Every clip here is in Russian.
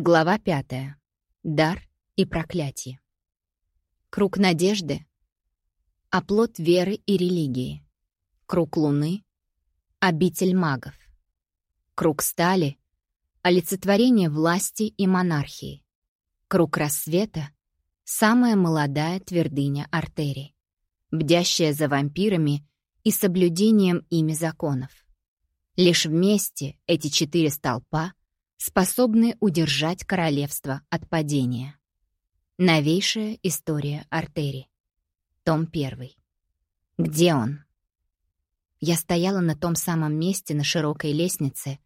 Глава пятая. Дар и проклятие. Круг надежды — оплот веры и религии. Круг луны — обитель магов. Круг стали — олицетворение власти и монархии. Круг рассвета — самая молодая твердыня артерий, бдящая за вампирами и соблюдением ими законов. Лишь вместе эти четыре столпа — способны удержать королевство от падения. Новейшая история артерий. Том 1. Где он? Я стояла на том самом месте на широкой лестнице,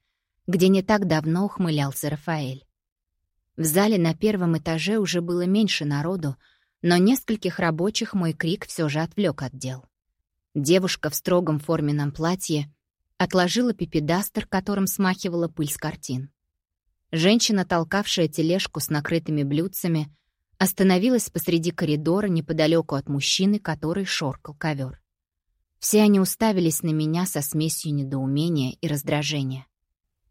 где не так давно ухмылялся Рафаэль. В зале на первом этаже уже было меньше народу, но нескольких рабочих мой крик все же отвлек от дел. Девушка в строгом форменном платье отложила пипедастер, которым смахивала пыль с картин. Женщина, толкавшая тележку с накрытыми блюдцами, остановилась посреди коридора неподалеку от мужчины, который шоркал ковер. Все они уставились на меня со смесью недоумения и раздражения.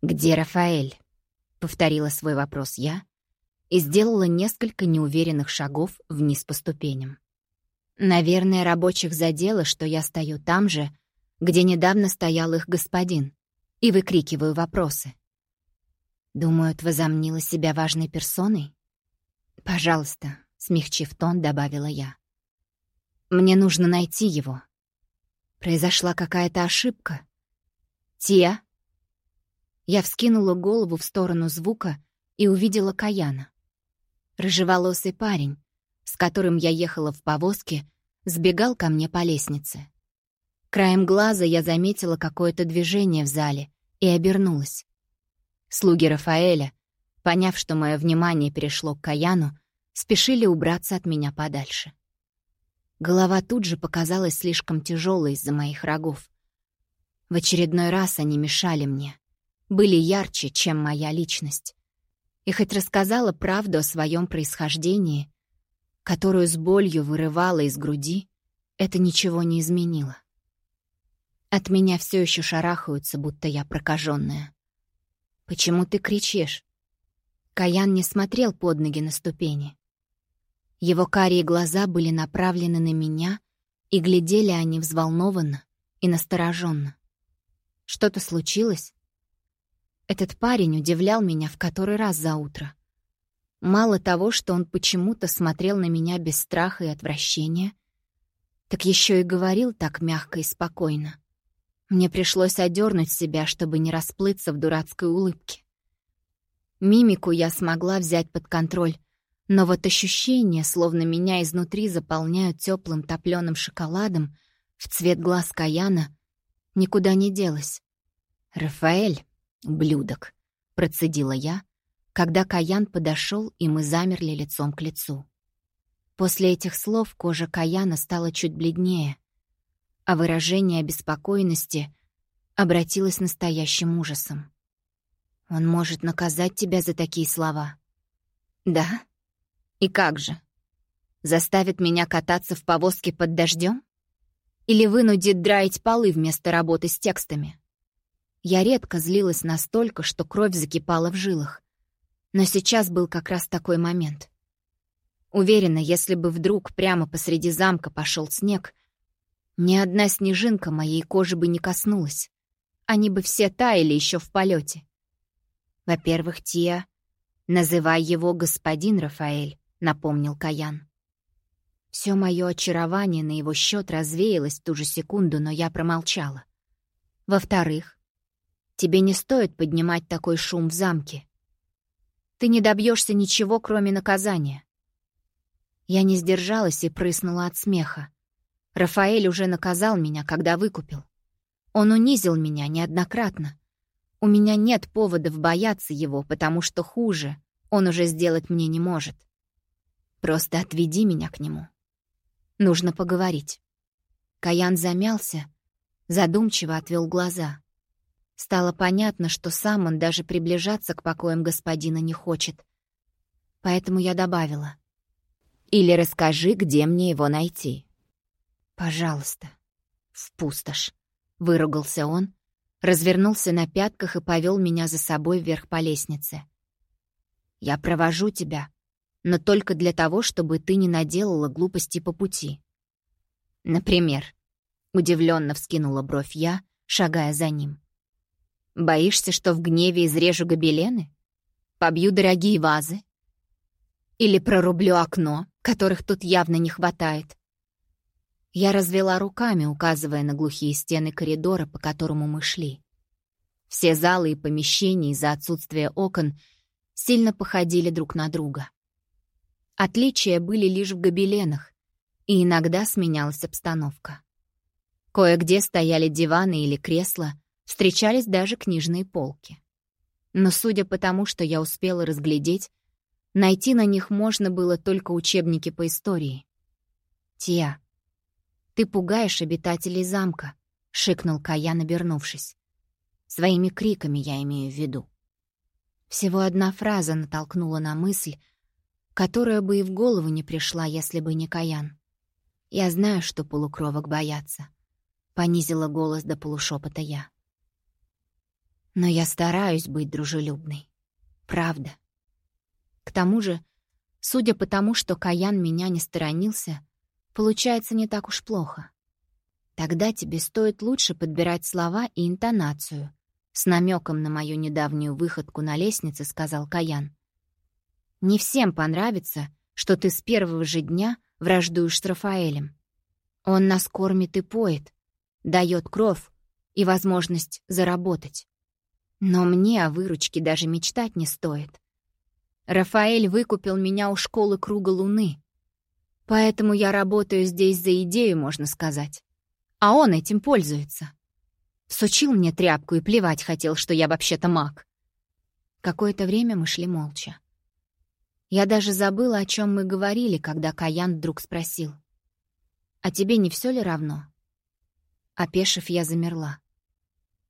«Где Рафаэль?» — повторила свой вопрос я и сделала несколько неуверенных шагов вниз по ступеням. Наверное, рабочих задело, что я стою там же, где недавно стоял их господин, и выкрикиваю вопросы. Думают, возомнила себя важной персоной? Пожалуйста, смягчив тон, добавила я. Мне нужно найти его. Произошла какая-то ошибка. Тия? Я вскинула голову в сторону звука и увидела Каяна. Рыжеволосый парень, с которым я ехала в повозке, сбегал ко мне по лестнице. Краем глаза я заметила какое-то движение в зале и обернулась. Слуги Рафаэля, поняв, что мое внимание перешло к Каяну, спешили убраться от меня подальше. Голова тут же показалась слишком тяжелой из-за моих рогов. В очередной раз они мешали мне, были ярче, чем моя личность. И хоть рассказала правду о своем происхождении, которую с болью вырывала из груди, это ничего не изменило. От меня все еще шарахаются, будто я прокаженная. «Почему ты кричишь?» Каян не смотрел под ноги на ступени. Его карие глаза были направлены на меня, и глядели они взволнованно и настороженно. Что-то случилось? Этот парень удивлял меня в который раз за утро. Мало того, что он почему-то смотрел на меня без страха и отвращения, так еще и говорил так мягко и спокойно. Мне пришлось одернуть себя, чтобы не расплыться в дурацкой улыбке. Мимику я смогла взять под контроль, но вот ощущение, словно меня изнутри заполняют теплым топленым шоколадом в цвет глаз Каяна, никуда не делось. «Рафаэль, блюдок», — процедила я, когда Каян подошел, и мы замерли лицом к лицу. После этих слов кожа Каяна стала чуть бледнее, а выражение обеспокоенности обратилось настоящим ужасом. «Он может наказать тебя за такие слова?» «Да? И как же? Заставит меня кататься в повозке под дождем? Или вынудит драить полы вместо работы с текстами?» Я редко злилась настолько, что кровь закипала в жилах. Но сейчас был как раз такой момент. Уверена, если бы вдруг прямо посреди замка пошел снег, ни одна снежинка моей кожи бы не коснулась. Они бы все таяли еще в полете. Во-первых, Тия, называй его господин Рафаэль, напомнил Каян. Все мое очарование на его счет развеялось в ту же секунду, но я промолчала. Во-вторых, тебе не стоит поднимать такой шум в замке. Ты не добьешься ничего, кроме наказания. Я не сдержалась и прыснула от смеха. Рафаэль уже наказал меня, когда выкупил. Он унизил меня неоднократно. У меня нет поводов бояться его, потому что хуже он уже сделать мне не может. Просто отведи меня к нему. Нужно поговорить. Каян замялся, задумчиво отвел глаза. Стало понятно, что сам он даже приближаться к покоям господина не хочет. Поэтому я добавила. «Или расскажи, где мне его найти». «Пожалуйста». «В пустошь», — выругался он, развернулся на пятках и повел меня за собой вверх по лестнице. Я провожу тебя, но только для того, чтобы ты не наделала глупости по пути. Например, удивленно вскинула бровь я, шагая за ним. Боишься, что в гневе изрежу гобелены? Побью дорогие вазы? Или прорублю окно, которых тут явно не хватает? Я развела руками, указывая на глухие стены коридора, по которому мы шли. Все залы и помещения из-за отсутствия окон сильно походили друг на друга. Отличия были лишь в гобеленах, и иногда сменялась обстановка. Кое-где стояли диваны или кресла, встречались даже книжные полки. Но судя по тому, что я успела разглядеть, найти на них можно было только учебники по истории. «Тия, ты пугаешь обитателей замка», — шикнул Каян, обернувшись. «Своими криками я имею в виду». Всего одна фраза натолкнула на мысль, которая бы и в голову не пришла, если бы не Каян. «Я знаю, что полукровок боятся», — понизила голос до полушепота я. «Но я стараюсь быть дружелюбной. Правда. К тому же, судя по тому, что Каян меня не сторонился, получается не так уж плохо. Тогда тебе стоит лучше подбирать слова и интонацию», — с намеком на мою недавнюю выходку на лестнице сказал Каян. Не всем понравится, что ты с первого же дня враждуешь с Рафаэлем. Он нас кормит и поет, дает кровь и возможность заработать. Но мне о выручке даже мечтать не стоит. Рафаэль выкупил меня у школы Круга Луны. Поэтому я работаю здесь за идею, можно сказать. А он этим пользуется. Всучил мне тряпку и плевать хотел, что я вообще-то маг. Какое-то время мы шли молча. Я даже забыла, о чем мы говорили, когда Каян вдруг спросил. «А тебе не все ли равно?» Опешив, я замерла.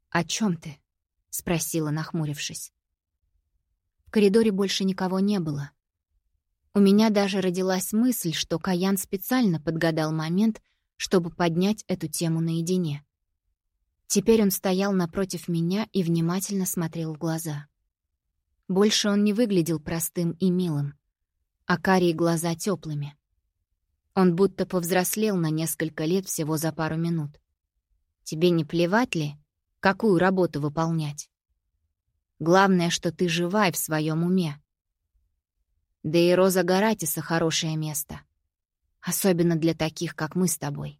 «О чем ты?» — спросила, нахмурившись. В коридоре больше никого не было. У меня даже родилась мысль, что Каян специально подгадал момент, чтобы поднять эту тему наедине. Теперь он стоял напротив меня и внимательно смотрел в глаза. Больше он не выглядел простым и милым, а карие глаза теплыми. Он будто повзрослел на несколько лет всего за пару минут. Тебе не плевать ли, какую работу выполнять? Главное, что ты жива и в своем уме. Да и Роза Гаратиса — хорошее место. Особенно для таких, как мы с тобой.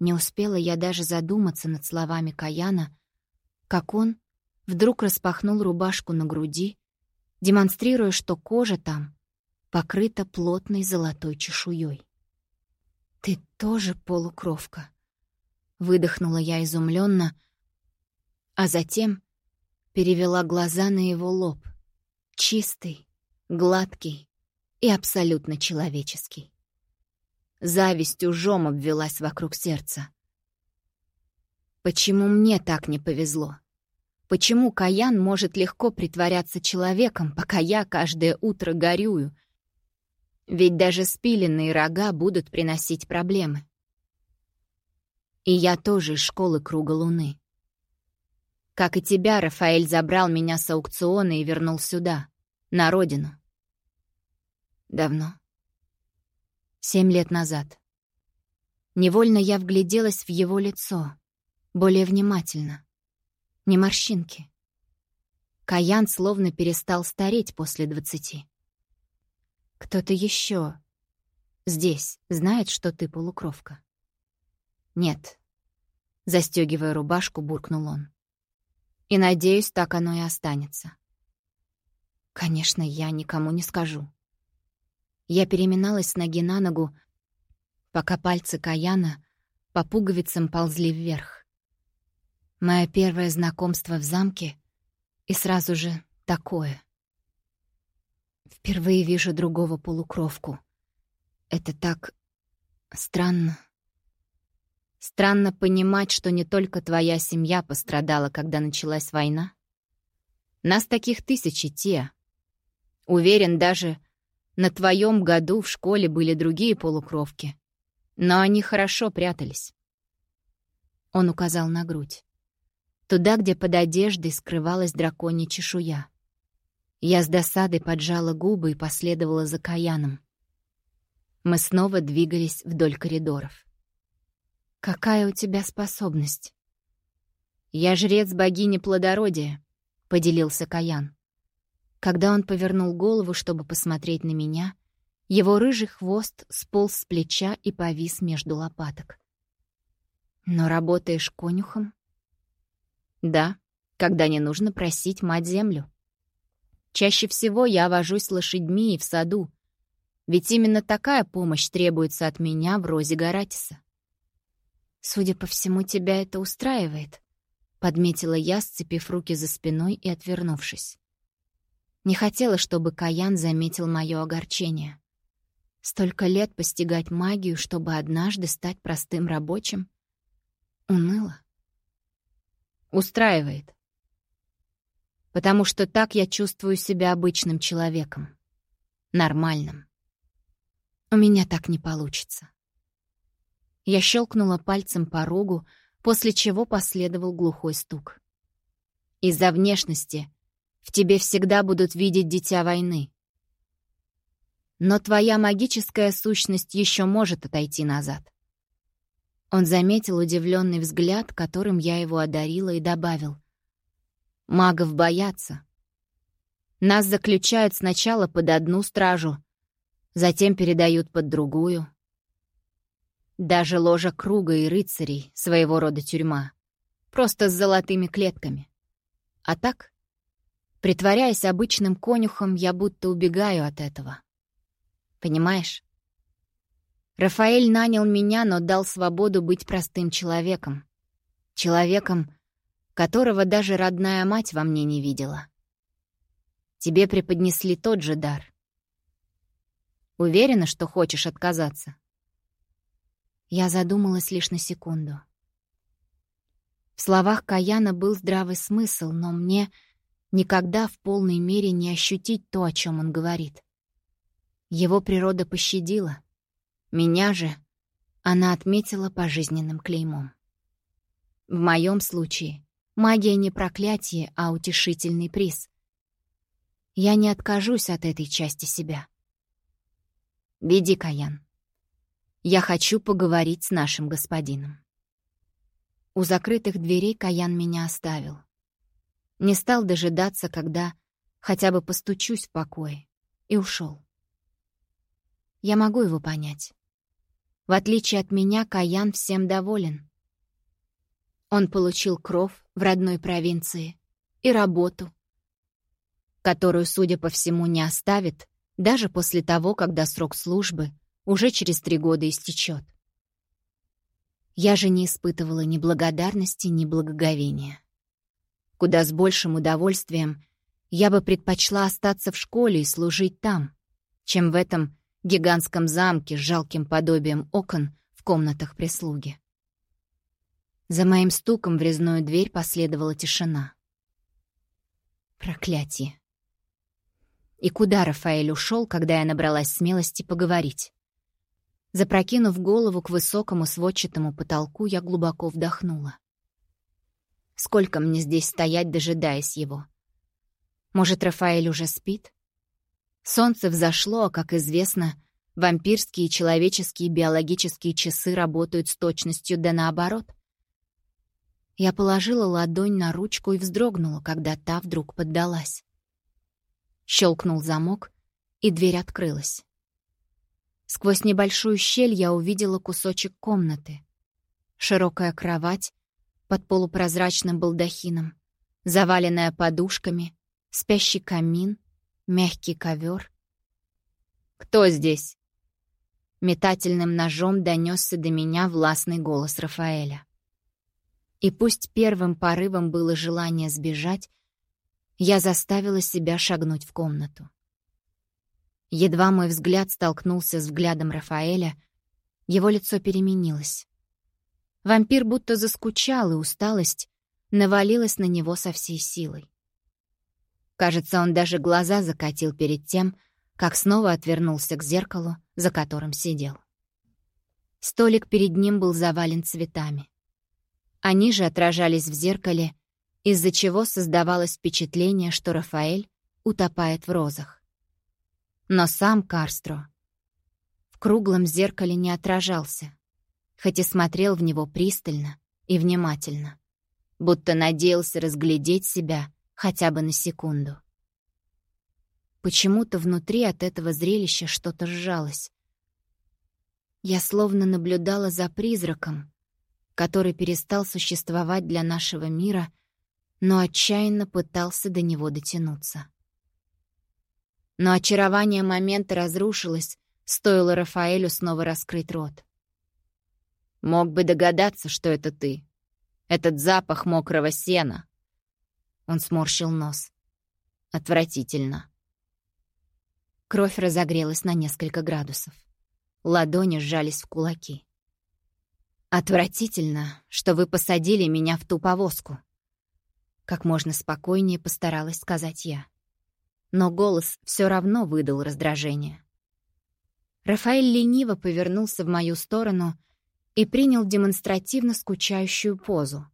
Не успела я даже задуматься над словами Каяна, как он вдруг распахнул рубашку на груди, демонстрируя, что кожа там покрыта плотной золотой чешуей. «Ты тоже полукровка», — выдохнула я изумленно, а затем перевела глаза на его лоб. Чистый, гладкий и абсолютно человеческий. Зависть ужом обвелась вокруг сердца. Почему мне так не повезло? Почему Каян может легко притворяться человеком, пока я каждое утро горюю? Ведь даже спиленные рога будут приносить проблемы. И я тоже из школы Круга Луны. Как и тебя, Рафаэль забрал меня с аукциона и вернул сюда, на родину. Давно. Семь лет назад. Невольно я вгляделась в его лицо, более внимательно. Не морщинки. Каян словно перестал стареть после двадцати. Кто-то еще здесь знает, что ты полукровка? Нет. Застегивая рубашку, буркнул он. И надеюсь, так оно и останется. Конечно, я никому не скажу. Я переминалась с ноги на ногу, пока пальцы Каяна по пуговицам ползли вверх. Мое первое знакомство в замке и сразу же такое. Впервые вижу другого полукровку. Это так странно. Странно понимать, что не только твоя семья пострадала, когда началась война. Нас таких тысячи, те. Уверен, даже на твоем году в школе были другие полукровки. Но они хорошо прятались. Он указал на грудь туда, где под одеждой скрывалась драконья чешуя. Я с досадой поджала губы и последовала за Каяном. Мы снова двигались вдоль коридоров. «Какая у тебя способность?» «Я жрец богини плодородия», — поделился Каян. Когда он повернул голову, чтобы посмотреть на меня, его рыжий хвост сполз с плеча и повис между лопаток. «Но работаешь конюхом?» «Да, когда не нужно просить мать-землю. Чаще всего я вожусь с лошадьми и в саду, ведь именно такая помощь требуется от меня в розе Гаратиса. «Судя по всему, тебя это устраивает», — подметила я, сцепив руки за спиной и отвернувшись. Не хотела, чтобы Каян заметил мое огорчение. Столько лет постигать магию, чтобы однажды стать простым рабочим. Уныло. Устраивает. Потому что так я чувствую себя обычным человеком. Нормальным. У меня так не получится. Я щелкнула пальцем по рогу, после чего последовал глухой стук. Из-за внешности в тебе всегда будут видеть дитя войны. Но твоя магическая сущность еще может отойти назад. Он заметил удивленный взгляд, которым я его одарила, и добавил. «Магов боятся. Нас заключают сначала под одну стражу, затем передают под другую. Даже ложа круга и рыцарей — своего рода тюрьма. Просто с золотыми клетками. А так, притворяясь обычным конюхом, я будто убегаю от этого. Понимаешь? Рафаэль нанял меня, но дал свободу быть простым человеком. Человеком, которого даже родная мать во мне не видела. Тебе преподнесли тот же дар. Уверена, что хочешь отказаться?» Я задумалась лишь на секунду. В словах Каяна был здравый смысл, но мне никогда в полной мере не ощутить то, о чем он говорит. Его природа пощадила. Меня же она отметила пожизненным клеймом. В моем случае магия не проклятие, а утешительный приз. Я не откажусь от этой части себя. «Веди, Каян. Я хочу поговорить с нашим господином». У закрытых дверей Каян меня оставил. Не стал дожидаться, когда хотя бы постучусь в покое, и ушел. Я могу его понять. В отличие от меня, Каян всем доволен. Он получил кров в родной провинции и работу, которую, судя по всему, не оставит, даже после того, когда срок службы уже через три года истечет. Я же не испытывала ни благодарности, ни благоговения. Куда с большим удовольствием я бы предпочла остаться в школе и служить там, чем в этом гигантском замке с жалким подобием окон в комнатах прислуги. За моим стуком в резную дверь последовала тишина. Проклятие. И куда Рафаэль ушел, когда я набралась смелости поговорить? Запрокинув голову к высокому сводчатому потолку, я глубоко вдохнула. Сколько мне здесь стоять, дожидаясь его? Может, Рафаэль уже спит? Солнце взошло, а, как известно, вампирские человеческие биологические часы работают с точностью да наоборот. Я положила ладонь на ручку и вздрогнула, когда та вдруг поддалась. Щелкнул замок, и дверь открылась. Сквозь небольшую щель я увидела кусочек комнаты. Широкая кровать под полупрозрачным балдахином, заваленная подушками, спящий камин, мягкий ковер. «Кто здесь?» Метательным ножом донесся до меня властный голос Рафаэля. И пусть первым порывом было желание сбежать, я заставила себя шагнуть в комнату. Едва мой взгляд столкнулся с взглядом Рафаэля, его лицо переменилось. Вампир будто заскучал, и усталость навалилась на него со всей силой. Кажется, он даже глаза закатил перед тем, как снова отвернулся к зеркалу, за которым сидел. Столик перед ним был завален цветами. Они же отражались в зеркале из-за чего создавалось впечатление, что Рафаэль утопает в розах. Но сам Карстро в круглом зеркале не отражался, хоть и смотрел в него пристально и внимательно, будто надеялся разглядеть себя хотя бы на секунду. Почему-то внутри от этого зрелища что-то сжалось. Я словно наблюдала за призраком, который перестал существовать для нашего мира, но отчаянно пытался до него дотянуться. Но очарование момента разрушилось, стоило Рафаэлю снова раскрыть рот. «Мог бы догадаться, что это ты. Этот запах мокрого сена». Он сморщил нос. «Отвратительно». Кровь разогрелась на несколько градусов. Ладони сжались в кулаки. «Отвратительно, что вы посадили меня в ту повозку», — как можно спокойнее постаралась сказать я. Но голос все равно выдал раздражение. Рафаэль лениво повернулся в мою сторону и принял демонстративно скучающую позу.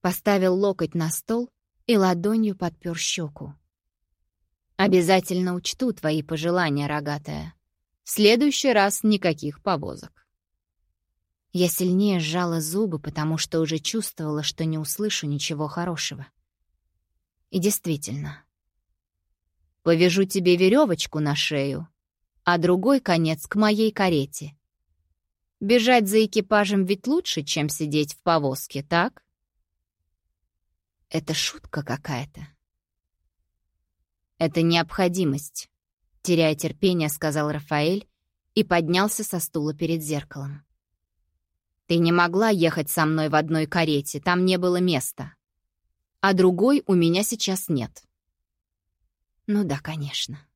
Поставил локоть на стол и ладонью подпер щеку. Обязательно учту твои пожелания, рогатая. В следующий раз никаких повозок. Я сильнее сжала зубы, потому что уже чувствовала, что не услышу ничего хорошего. И действительно. Повяжу тебе веревочку на шею, а другой конец к моей карете. Бежать за экипажем ведь лучше, чем сидеть в повозке, так? Это шутка какая-то. «Это необходимость», — теряя терпение, сказал Рафаэль и поднялся со стула перед зеркалом. «Ты не могла ехать со мной в одной карете, там не было места. А другой у меня сейчас нет». Ну да, конечно.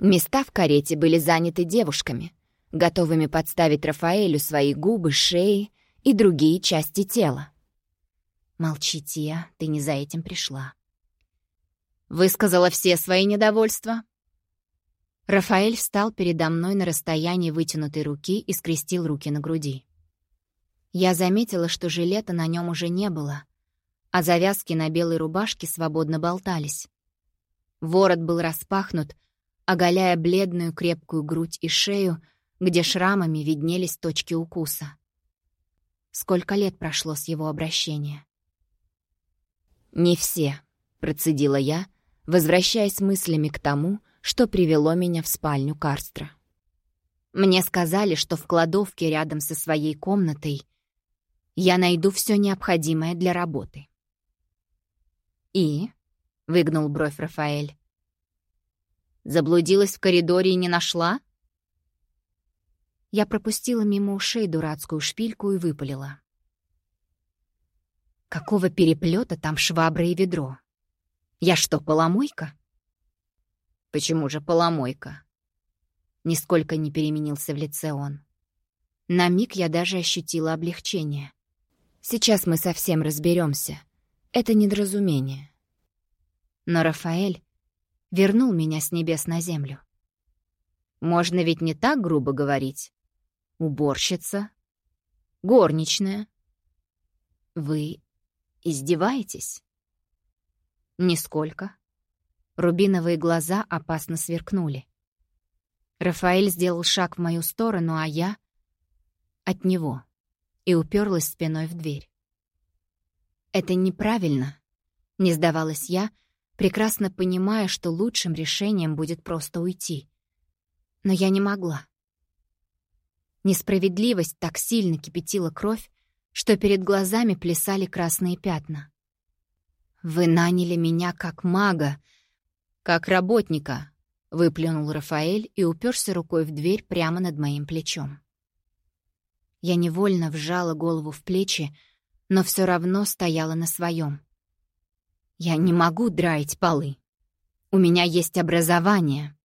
Места в карете были заняты девушками, готовыми подставить Рафаэлю свои губы, шеи и другие части тела. Молчи, Тия, ты не за этим пришла. Высказала все свои недовольства?» Рафаэль встал передо мной на расстоянии вытянутой руки и скрестил руки на груди. Я заметила, что жилета на нем уже не было, а завязки на белой рубашке свободно болтались. Ворот был распахнут, оголяя бледную крепкую грудь и шею, где шрамами виднелись точки укуса. Сколько лет прошло с его обращения? «Не все», — процедила я, — возвращаясь мыслями к тому, что привело меня в спальню Карстра. Мне сказали, что в кладовке рядом со своей комнатой я найду все необходимое для работы. «И?» — выгнул бровь Рафаэль. «Заблудилась в коридоре и не нашла?» Я пропустила мимо ушей дурацкую шпильку и выпалила. «Какого переплета там швабра и ведро?» Я что, поломойка? Почему же поломойка? Нисколько не переменился в лице он. На миг я даже ощутила облегчение. Сейчас мы совсем разберемся. Это недоразумение. Но Рафаэль вернул меня с небес на землю. Можно ведь не так грубо говорить. Уборщица, горничная. Вы издеваетесь? «Нисколько». Рубиновые глаза опасно сверкнули. Рафаэль сделал шаг в мою сторону, а я — от него, и уперлась спиной в дверь. «Это неправильно», — не сдавалась я, прекрасно понимая, что лучшим решением будет просто уйти. Но я не могла. Несправедливость так сильно кипятила кровь, что перед глазами плясали красные пятна. «Вы наняли меня как мага, как работника», — выплюнул Рафаэль и уперся рукой в дверь прямо над моим плечом. Я невольно вжала голову в плечи, но все равно стояла на своем. «Я не могу драить полы. У меня есть образование,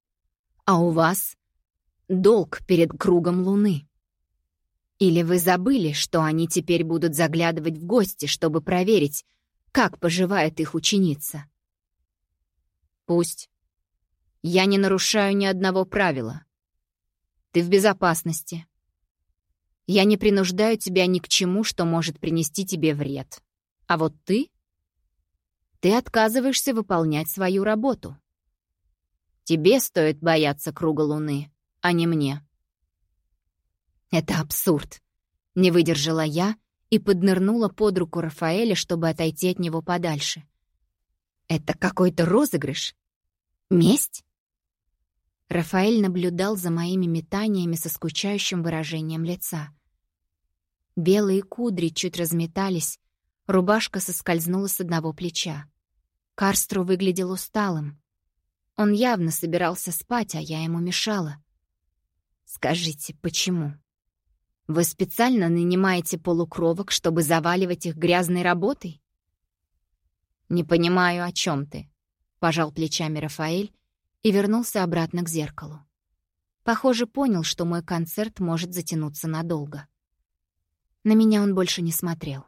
а у вас — долг перед кругом луны». Или вы забыли, что они теперь будут заглядывать в гости, чтобы проверить, как поживает их ученица. Пусть. Я не нарушаю ни одного правила. Ты в безопасности. Я не принуждаю тебя ни к чему, что может принести тебе вред. А вот ты... Ты отказываешься выполнять свою работу. Тебе стоит бояться круга луны, а не мне. Это абсурд. Не выдержала я и поднырнула под руку Рафаэля, чтобы отойти от него подальше. Это какой-то розыгрыш? Месть? Рафаэль наблюдал за моими метаниями со скучающим выражением лица. Белые кудри чуть разметались, рубашка соскользнула с одного плеча. Карстру выглядел усталым. Он явно собирался спать, а я ему мешала. «Скажите, почему? Вы специально нанимаете полукровок, чтобы заваливать их грязной работой?» «Не понимаю, о чем ты», — пожал плечами Рафаэль и вернулся обратно к зеркалу. Похоже, понял, что мой концерт может затянуться надолго. На меня он больше не смотрел.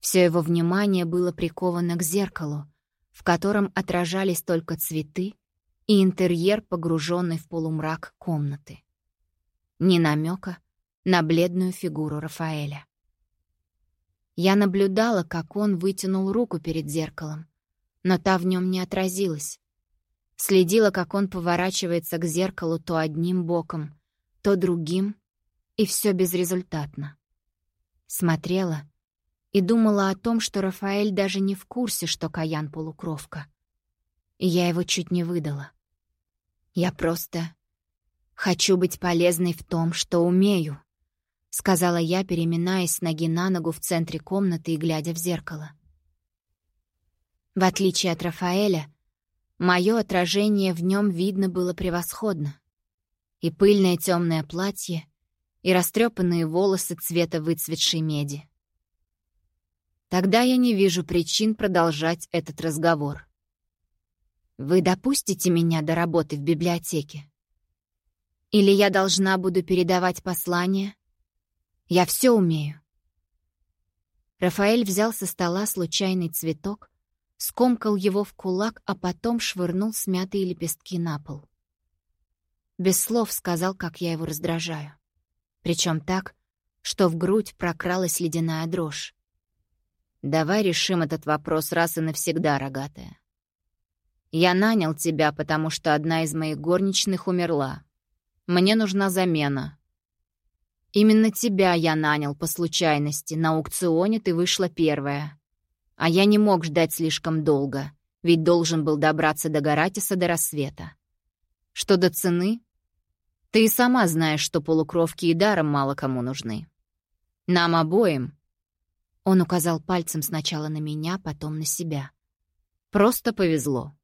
Все его внимание было приковано к зеркалу, в котором отражались только цветы и интерьер, погруженный в полумрак комнаты. Ни намека на бледную фигуру Рафаэля. Я наблюдала, как он вытянул руку перед зеркалом, но та в нем не отразилась. Следила, как он поворачивается к зеркалу то одним боком, то другим, и все безрезультатно. Смотрела — и думала о том, что Рафаэль даже не в курсе, что Каян — полукровка. И я его чуть не выдала. «Я просто хочу быть полезной в том, что умею», — сказала я, переминаясь с ноги на ногу в центре комнаты и глядя в зеркало. В отличие от Рафаэля, мое отражение в нем видно было превосходно. И пыльное темное платье, и растрепанные волосы цвета выцветшей меди. Тогда я не вижу причин продолжать этот разговор. Вы допустите меня до работы в библиотеке? Или я должна буду передавать послания? Я все умею. Рафаэль взял со стола случайный цветок, скомкал его в кулак, а потом швырнул смятые лепестки на пол. Без слов сказал, как я его раздражаю. Причем так, что в грудь прокралась ледяная дрожь. Давай решим этот вопрос раз и навсегда, рогатая. Я нанял тебя, потому что одна из моих горничных умерла. Мне нужна замена. Именно тебя я нанял по случайности. На аукционе ты вышла первая. А я не мог ждать слишком долго, ведь должен был добраться до Гаратиса до рассвета. Что до цены? Ты и сама знаешь, что полукровки и даром мало кому нужны. Нам обоим, он указал пальцем сначала на меня, потом на себя. «Просто повезло».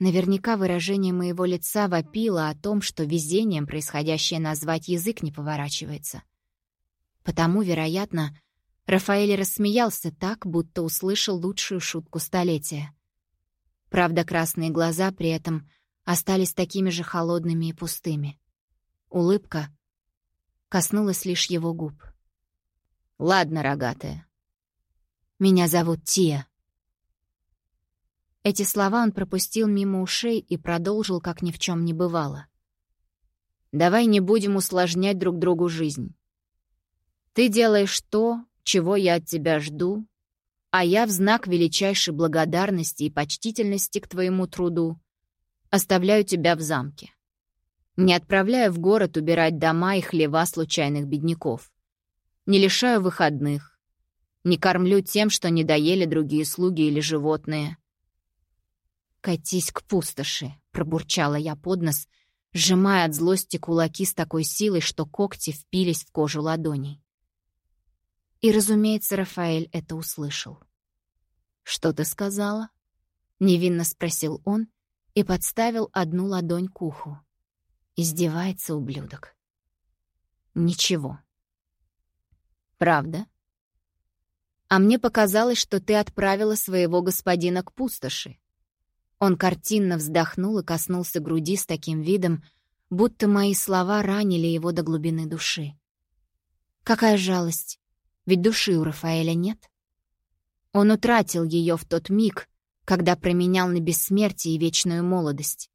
Наверняка выражение моего лица вопило о том, что везением происходящее назвать язык не поворачивается. Потому, вероятно, Рафаэль рассмеялся так, будто услышал лучшую шутку столетия. Правда, красные глаза при этом остались такими же холодными и пустыми. Улыбка коснулась лишь его губ. Ладно, рогатая. Меня зовут Тия. Эти слова он пропустил мимо ушей и продолжил, как ни в чем не бывало. Давай не будем усложнять друг другу жизнь. Ты делаешь то, чего я от тебя жду, а я в знак величайшей благодарности и почтительности к твоему труду оставляю тебя в замке. Не отправляю в город убирать дома и хлева случайных бедняков не лишаю выходных, не кормлю тем, что не доели другие слуги или животные. «Катись к пустоши», — пробурчала я под нос, сжимая от злости кулаки с такой силой, что когти впились в кожу ладоней. И, разумеется, Рафаэль это услышал. «Что ты сказала?» — невинно спросил он и подставил одну ладонь к уху. Издевается ублюдок. «Ничего», Правда? А мне показалось, что ты отправила своего господина к пустоши. Он картинно вздохнул и коснулся груди с таким видом, будто мои слова ранили его до глубины души. Какая жалость, ведь души у Рафаэля нет. Он утратил ее в тот миг, когда променял на бессмертие и вечную молодость.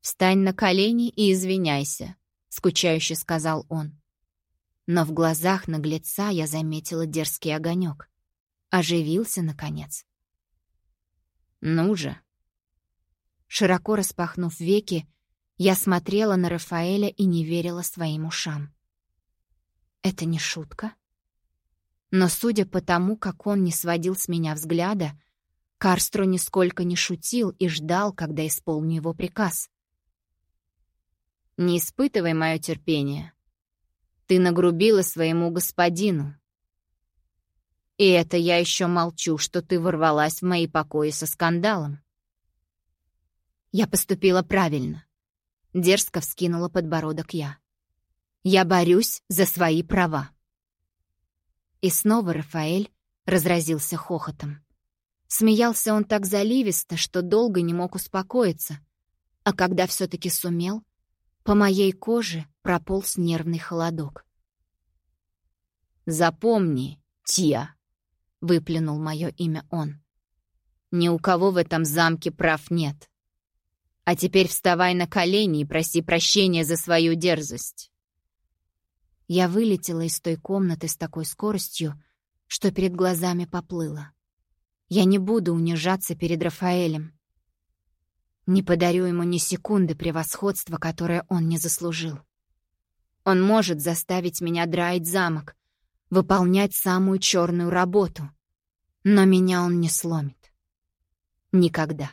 «Встань на колени и извиняйся», — скучающе сказал он но в глазах наглеца я заметила дерзкий огонек. Оживился, наконец. «Ну же!» Широко распахнув веки, я смотрела на Рафаэля и не верила своим ушам. Это не шутка? Но судя по тому, как он не сводил с меня взгляда, Карстро нисколько не шутил и ждал, когда исполню его приказ. «Не испытывай мое терпение. Ты нагрубила своему господину. И это я еще молчу, что ты ворвалась в мои покои со скандалом. Я поступила правильно. Дерзко вскинула подбородок я. Я борюсь за свои права. И снова Рафаэль разразился хохотом. Смеялся он так заливисто, что долго не мог успокоиться, а когда все таки сумел, по моей коже прополз нервный холодок. «Запомни, Тия!» — выплюнул мое имя он. «Ни у кого в этом замке прав нет. А теперь вставай на колени и проси прощения за свою дерзость». Я вылетела из той комнаты с такой скоростью, что перед глазами поплыла. Я не буду унижаться перед Рафаэлем. Не подарю ему ни секунды превосходства, которое он не заслужил. Он может заставить меня драить замок, выполнять самую черную работу, но меня он не сломит. Никогда.